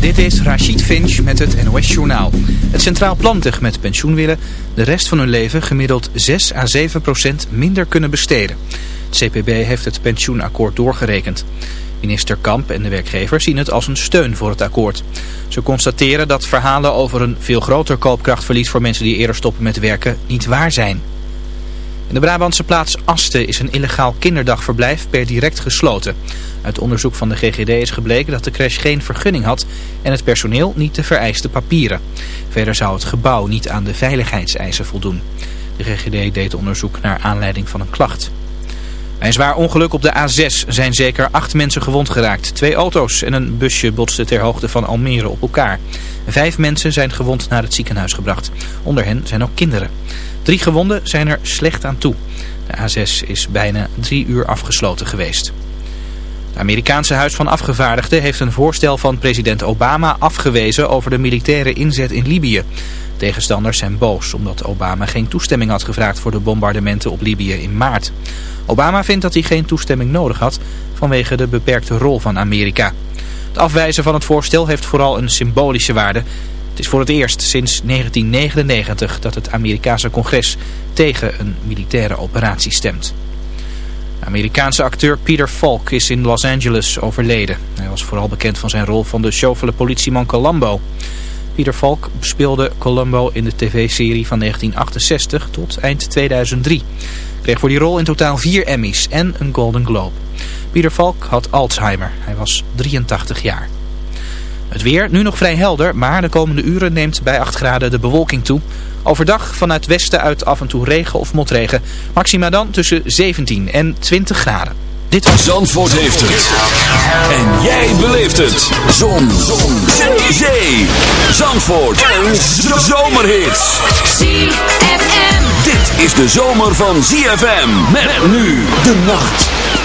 Dit is Rachid Finch met het NOS Journaal. Het Centraal Plantig met pensioen willen de rest van hun leven gemiddeld 6 à 7 procent minder kunnen besteden. Het CPB heeft het pensioenakkoord doorgerekend. Minister Kamp en de werkgevers zien het als een steun voor het akkoord. Ze constateren dat verhalen over een veel groter koopkrachtverlies voor mensen die eerder stoppen met werken niet waar zijn. In de Brabantse plaats Asten is een illegaal kinderdagverblijf per direct gesloten. Uit onderzoek van de GGD is gebleken dat de crash geen vergunning had en het personeel niet de vereiste papieren. Verder zou het gebouw niet aan de veiligheidseisen voldoen. De GGD deed onderzoek naar aanleiding van een klacht. Bij een zwaar ongeluk op de A6 zijn zeker acht mensen gewond geraakt. Twee auto's en een busje botsten ter hoogte van Almere op elkaar. Vijf mensen zijn gewond naar het ziekenhuis gebracht. Onder hen zijn ook kinderen. Drie gewonden zijn er slecht aan toe. De A6 is bijna drie uur afgesloten geweest. Het Amerikaanse Huis van Afgevaardigden heeft een voorstel van president Obama afgewezen over de militaire inzet in Libië. Tegenstanders zijn boos omdat Obama geen toestemming had gevraagd voor de bombardementen op Libië in maart. Obama vindt dat hij geen toestemming nodig had vanwege de beperkte rol van Amerika. Het afwijzen van het voorstel heeft vooral een symbolische waarde. Is voor het eerst sinds 1999 dat het Amerikaanse congres tegen een militaire operatie stemt. Amerikaanse acteur Peter Falk is in Los Angeles overleden. Hij was vooral bekend van zijn rol van de chauffele politieman Columbo. Peter Falk speelde Columbo in de tv-serie van 1968 tot eind 2003. Kreeg voor die rol in totaal vier Emmys en een Golden Globe. Peter Falk had Alzheimer. Hij was 83 jaar. Het weer, nu nog vrij helder, maar de komende uren neemt bij 8 graden de bewolking toe. Overdag vanuit westen uit af en toe regen of motregen. Maxima dan tussen 17 en 20 graden. Dit was Zandvoort heeft het. En jij beleeft het. Zon. Zon. Zee. Zee. Zandvoort. Een zomerhit. ZFM. Dit is de zomer van ZFM. Met nu de nacht.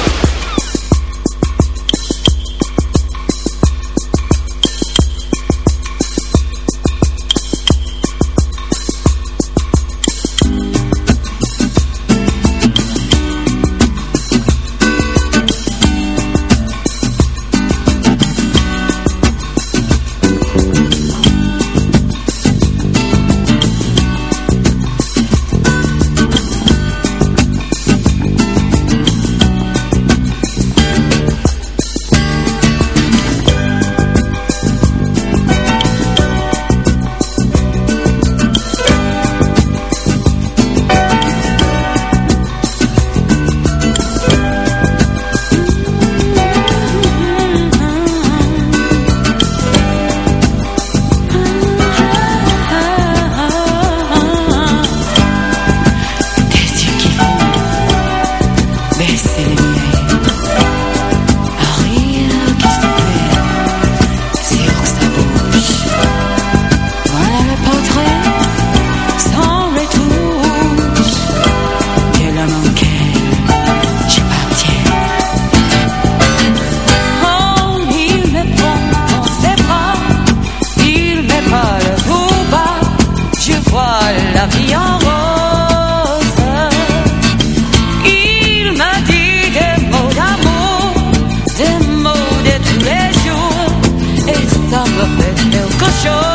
Just thought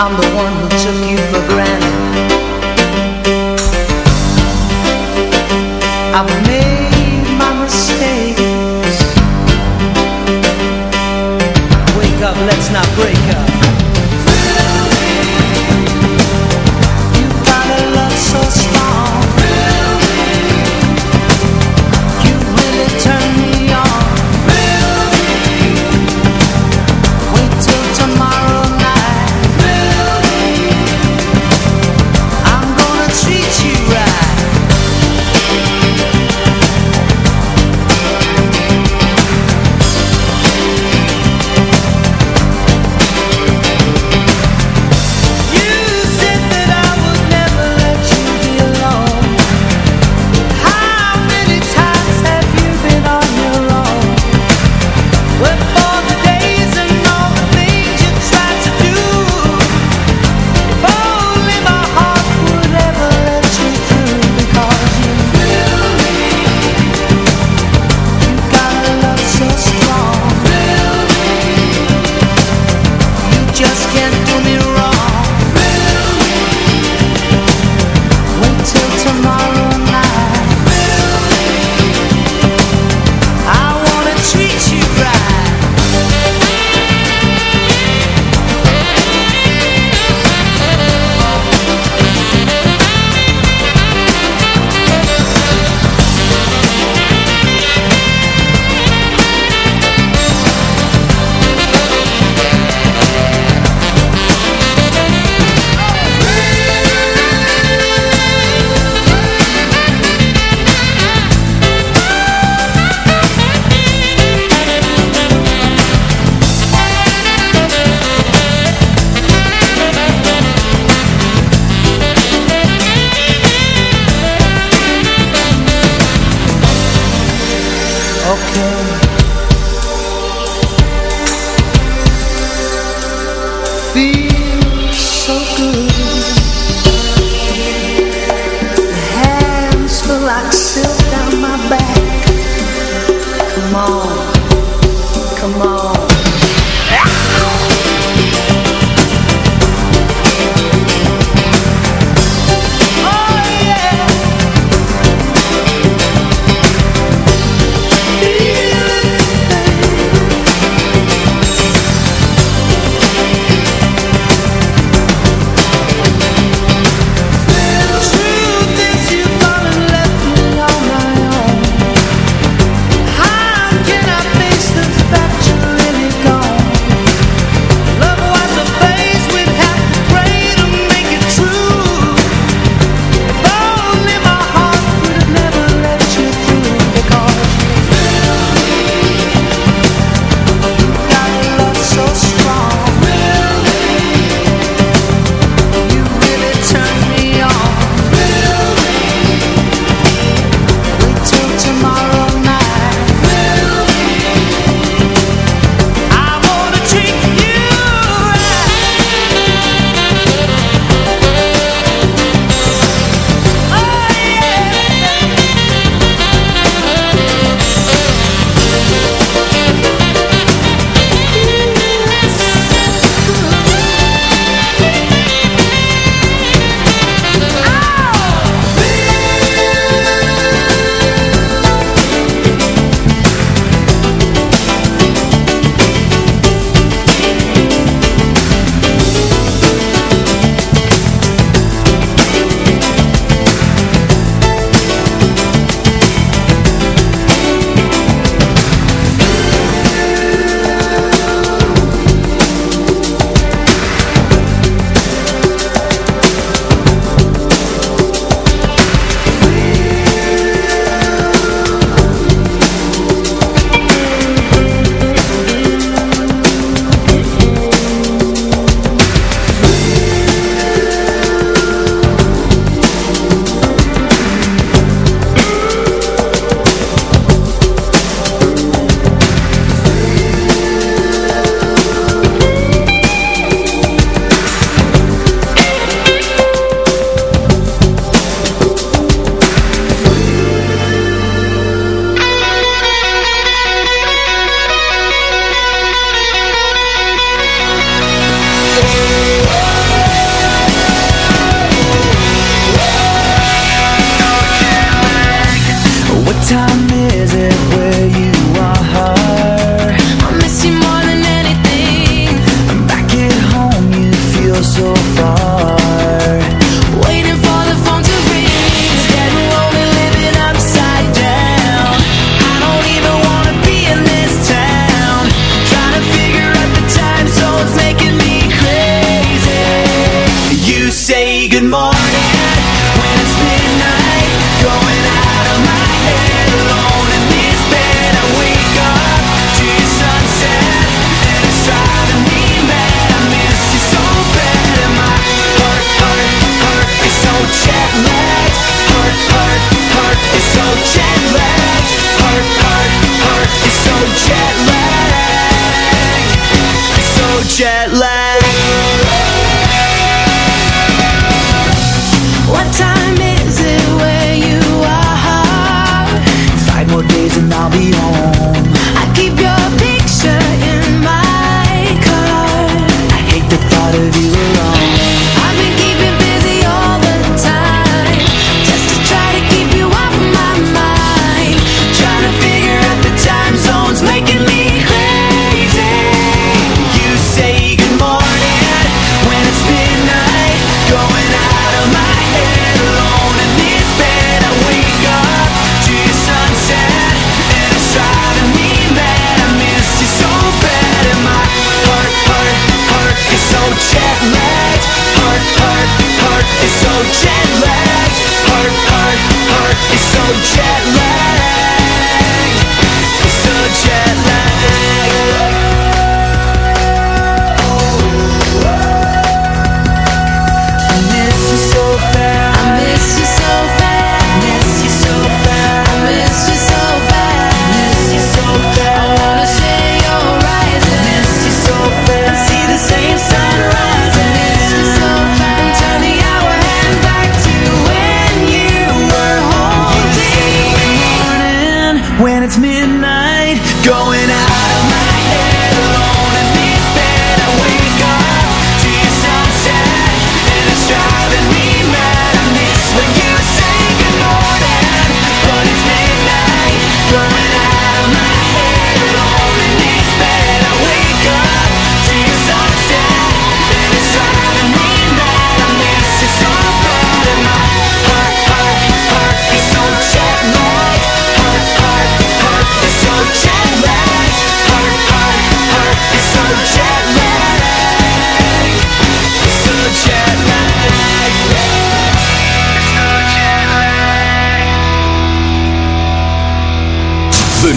humble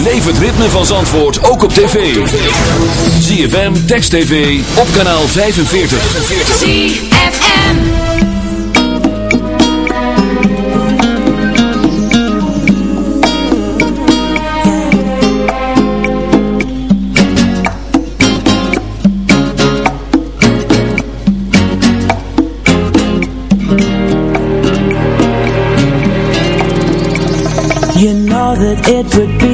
Beleef het ritme van Zandvoort ook op tv. ZFM, Text TV, op kanaal 45. ZFM You know that it would be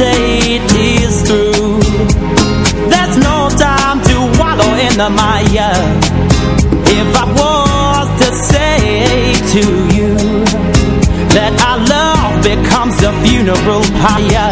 is through. There's no time to wallow in the mire. If I was to say to you That our love becomes a funeral pyre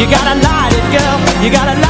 You gotta light it, girl. You gotta. light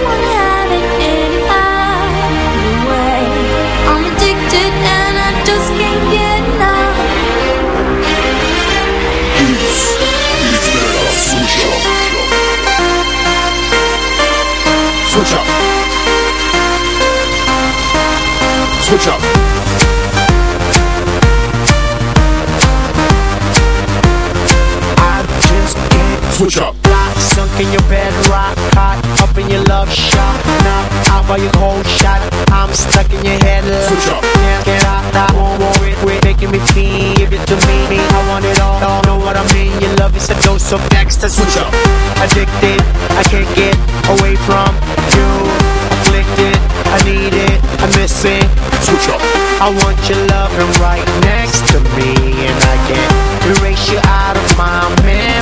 Switch up. Block, sunk in your bed, rock hot, up in your love shot. Knock out by your cold shot. I'm stuck in your head. Switch up. Can't get out, I won't worry, quit making me feel. Give it to me, I want it all. all. Know what I mean? Your love is a dose of ecstasy. Switch up. Addicted, I can't get away from you. Afflicted, I need it, I miss it. Switch up. I want your loving right next to me, and I can't erase you out of my memory.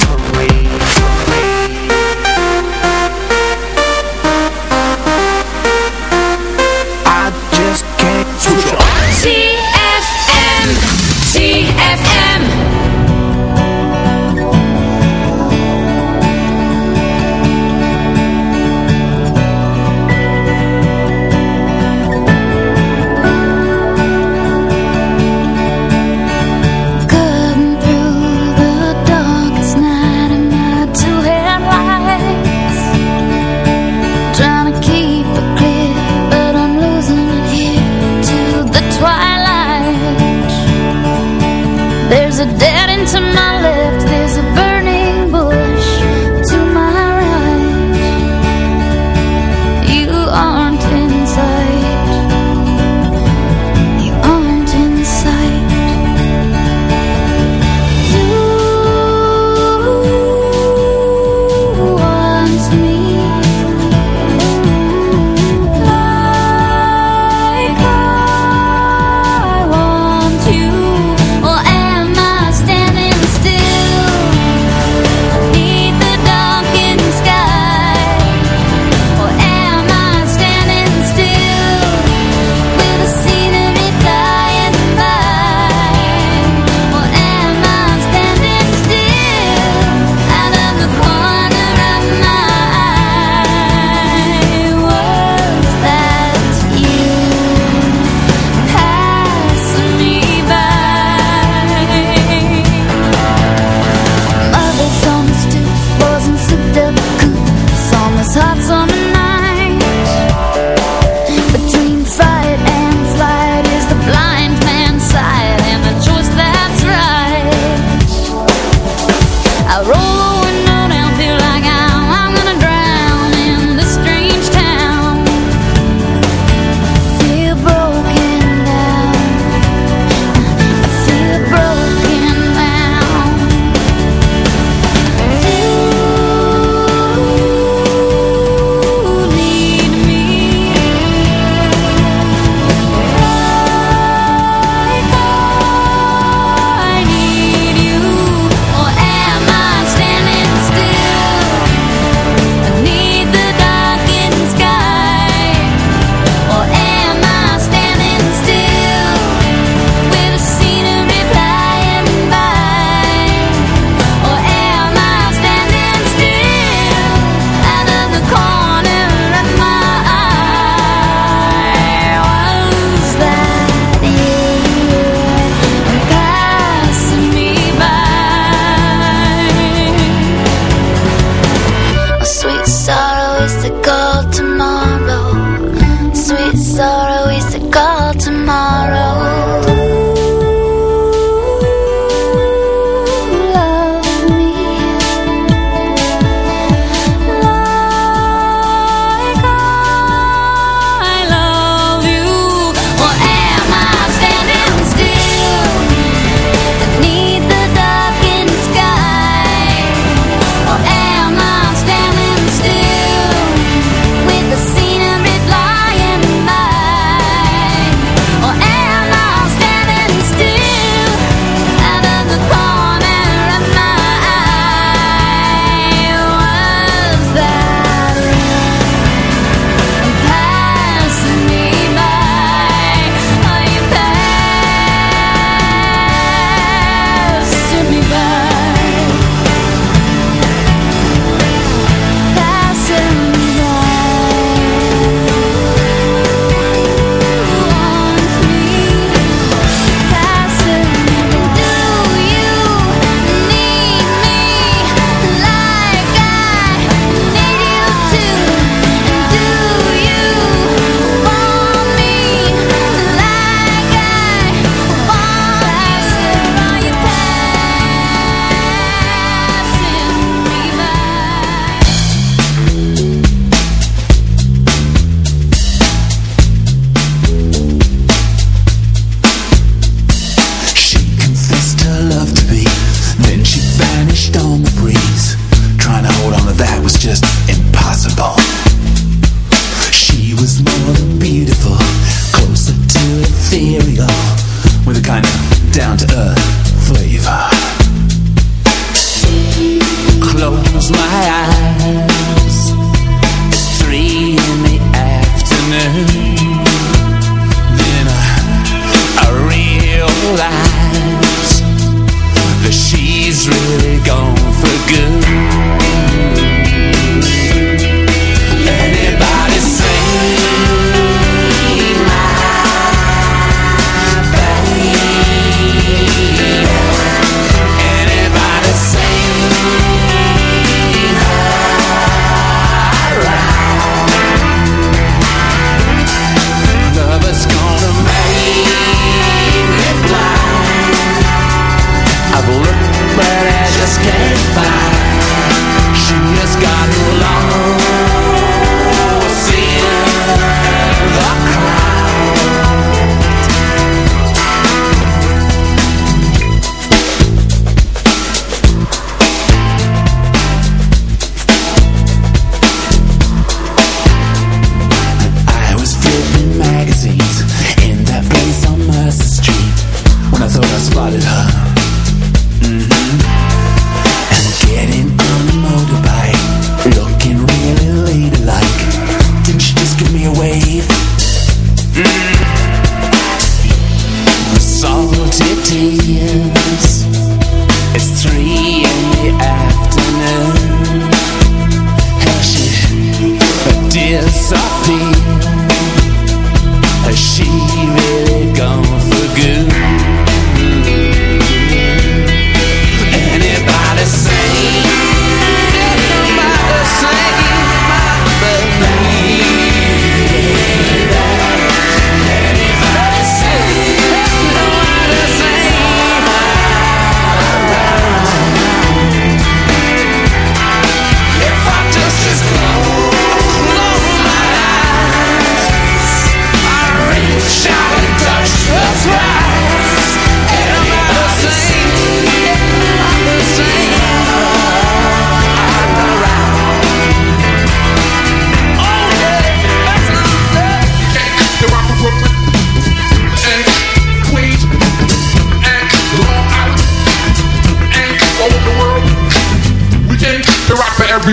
Is really gone for good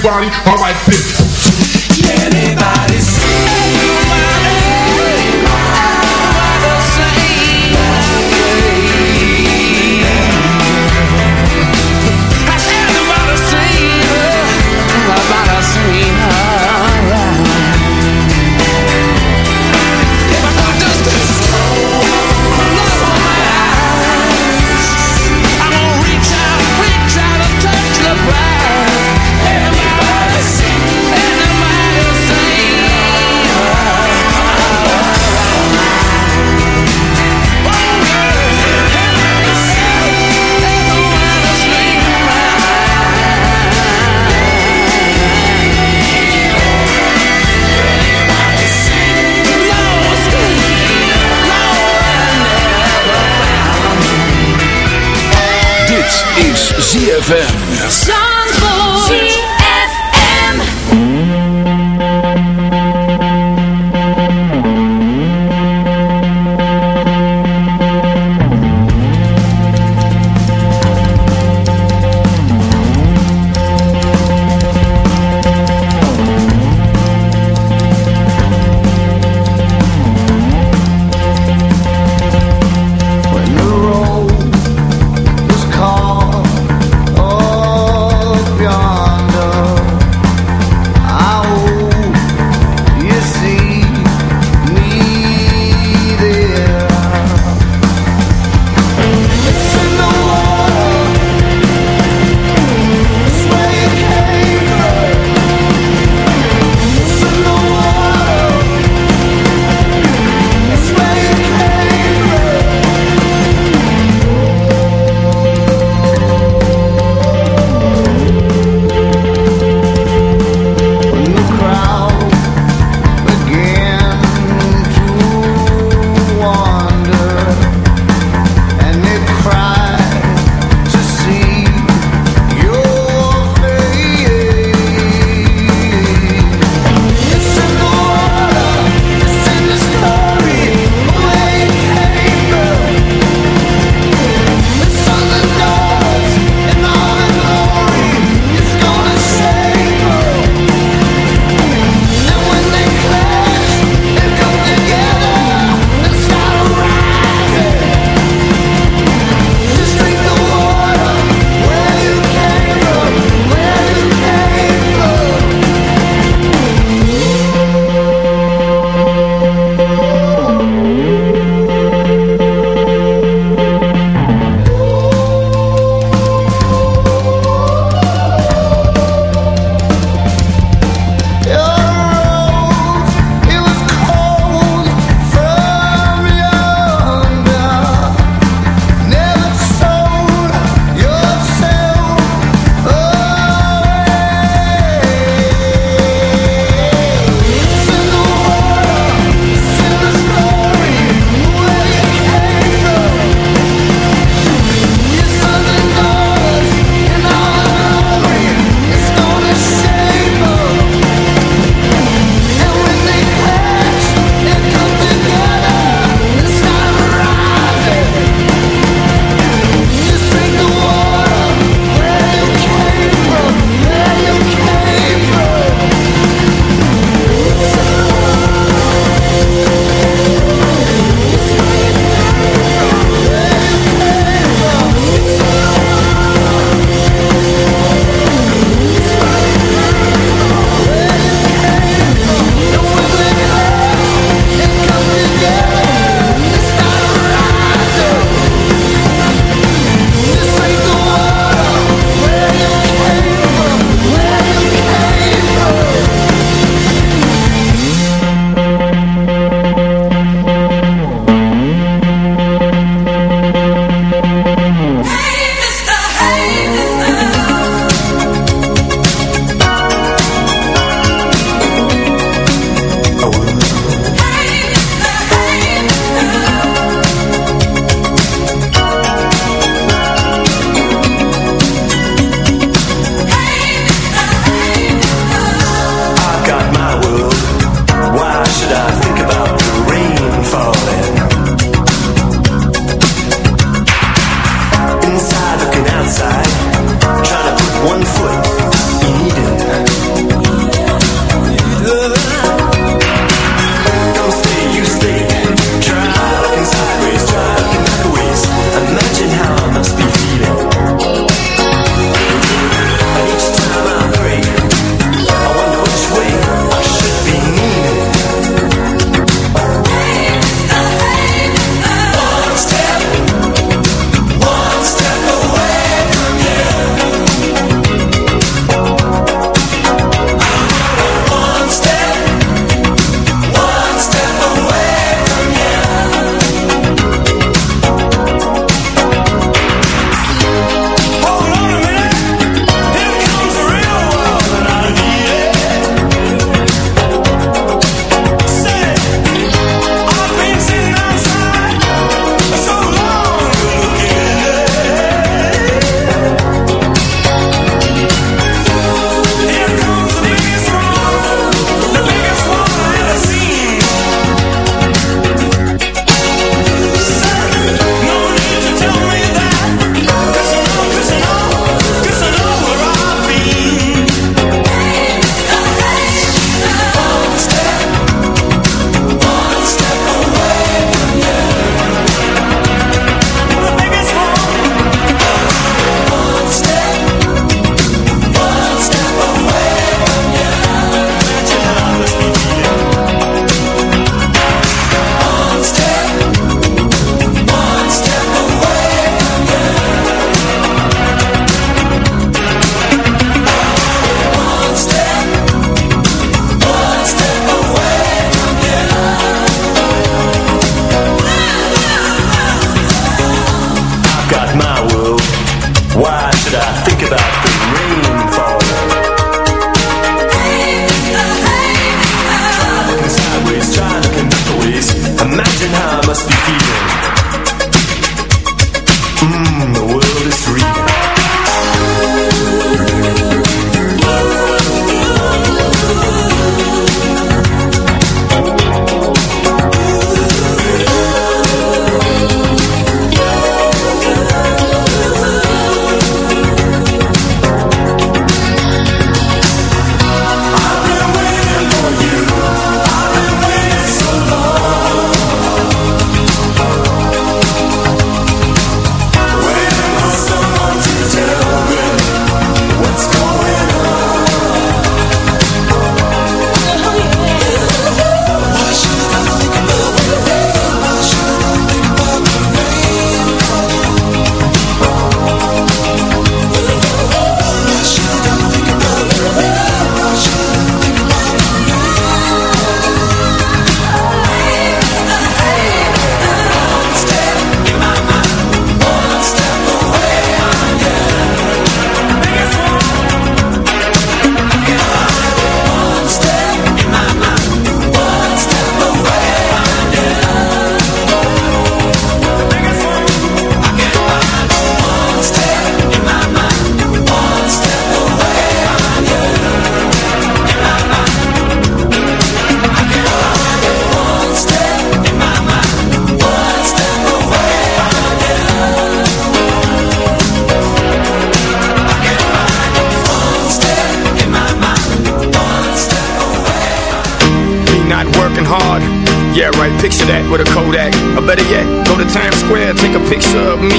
everybody.